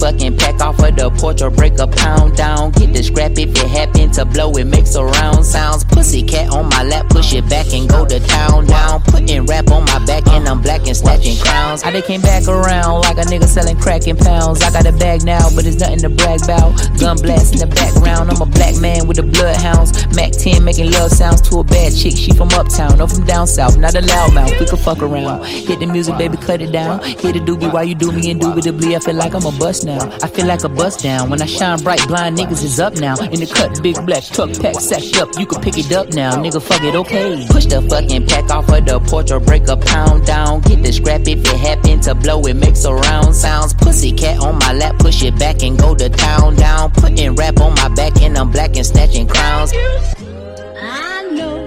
fucking pack off of the porch or break a pound down. Get the scrap if it happen to blow, it makes a round sounds. Pussy cat on my lap, push it back and go to town down. Putting rap on my back and I'm black and snatching crowns. I they came back around like a nigga selling crack in pounds. I got a bag now, but it's nothing to brag about. Gun blast in the background, I'm a black man with the bloodhounds. Mac 10 making love sounds to a bad chick, she from uptown, no from down south, not a loudmouth. We could fuck around. Hit the music, baby, cut it down. Hit the doobie while you do me indubitably. I feel like I'm a bust now. I feel like a bust down. When I shine bright, blind niggas is up now. In the cut, big black truck pack sacked up. You can pick it up now, nigga. Fuck it, okay. Push the fucking pack off of the porch or break a pound down. Get the scrap if it happen to blow, it makes a round sounds. Pussy cat on my lap, push it back and go to town down. Putting rap on my back and I'm black and snatching crowns. I know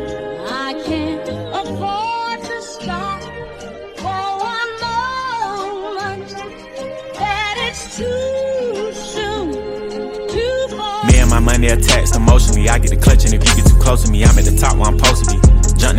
I can't afford to stop for one moment. That it's too soon, too far. Me and my money attached emotionally. I get the and if you get too close to me. I'm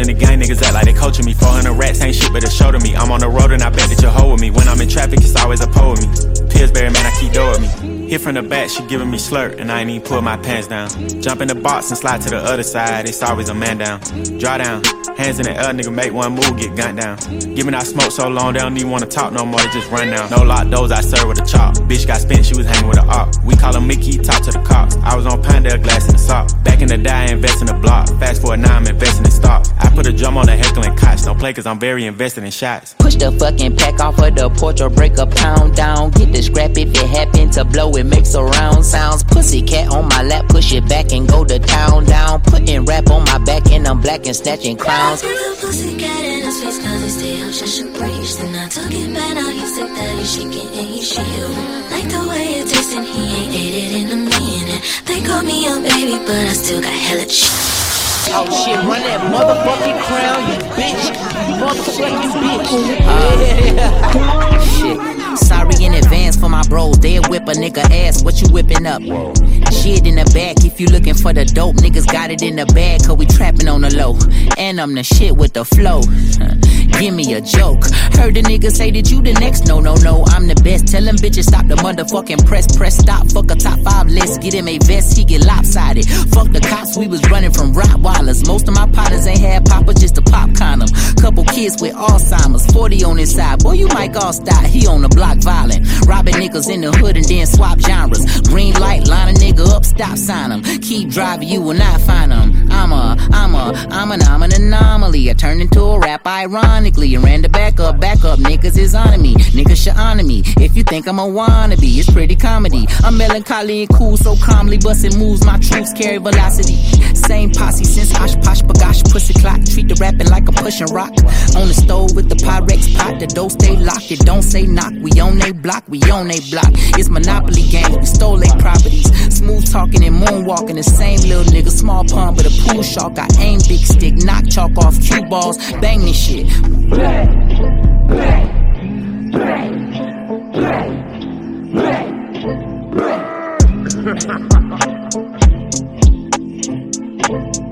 the gang, niggas act like they coaching me. 400 rats ain't shit, but a show to me. I'm on the road and I bet that hold with me. When I'm in traffic, it's always a pole with me. Pillsbury, man, I keep with me. Hit from the back, she giving me slurp, and I ain't even pull my pants down. Jump in the box and slide to the other side, it's always a man down. Draw down, hands in the air, nigga, make one move, get gunned down. Giving out smoke so long, they don't even wanna talk no more, they just run down. No lock doors, I serve with a chop. Bitch got spent, she was hanging with a op. We call him Mickey, talk to the cops. I was on Pinedale, glass in the sock. Back in the day, I invest in the block. Fast forward now, I'm investing in stock. I put a drum on the Heckler Koch, don't play cause I'm very invested in shots. Push the fucking pack off of the porch or break a pound down. Get the scrap if it happen to blow, it makes a round sounds. Pussy cat on my lap, push it back and go to town down. Putting rap on my back and I'm black and snatching crowns. Put the pussy cat in his face cause he stay up just a breeze. Then I took it back, now he's sick that he's shaking and he's shield. Like the way it tastes and he ain't ate it in a minute. They call me a baby, but I still got hella shit. Oh shit, run that motherfucking crown, you bitch. You motherfucking bitch. Uh, shit. Sorry in advance for my bros. They'll whip a nigga ass. What you whipping up? Shit in the back. If you looking for the dope, niggas got it in the bag. Cause we trapping on the low. And I'm the shit with the flow. Give me a joke. Heard the nigga say that you the next. No, no, no. I'm the best. Tell them bitches stop the motherfucking press. Press stop. Fuck a top five list. Get him a vest. He get lopsided. Fuck the cops. We was running from Rottweilers. Most of my partners ain't had papa just a pop condom. Couple kids with Alzheimer's. 40 on his side. Boy, you might all stop. He on the block violent. Robbing niggas in the hood and then swap genres. Green light, stop sign him. Keep driving, you will not find him. I'm a, I'm a, I'm an, I'm an anomaly. I turned into a rap ironically and ran the back up, back up. Niggas is on me, niggas should honor me. If you think I'm a wannabe, it's pretty comedy. I'm melancholy and cool, so calmly busting moves. My troops carry velocity same posse since Osh Kosh B'gosh Pussy Clock. Treat the rapping like a pushing rock. On the stove with the Pyrex pot, the door stay locked. It don't say knock. We on they block, we on they block. It's Monopoly game, we stole they properties. Smooth talking and moonwalking, the same little nigga. Small pond, but a pool shark. I aim big stick, knock chalk off cue balls, bang this shit. Bang. Bye.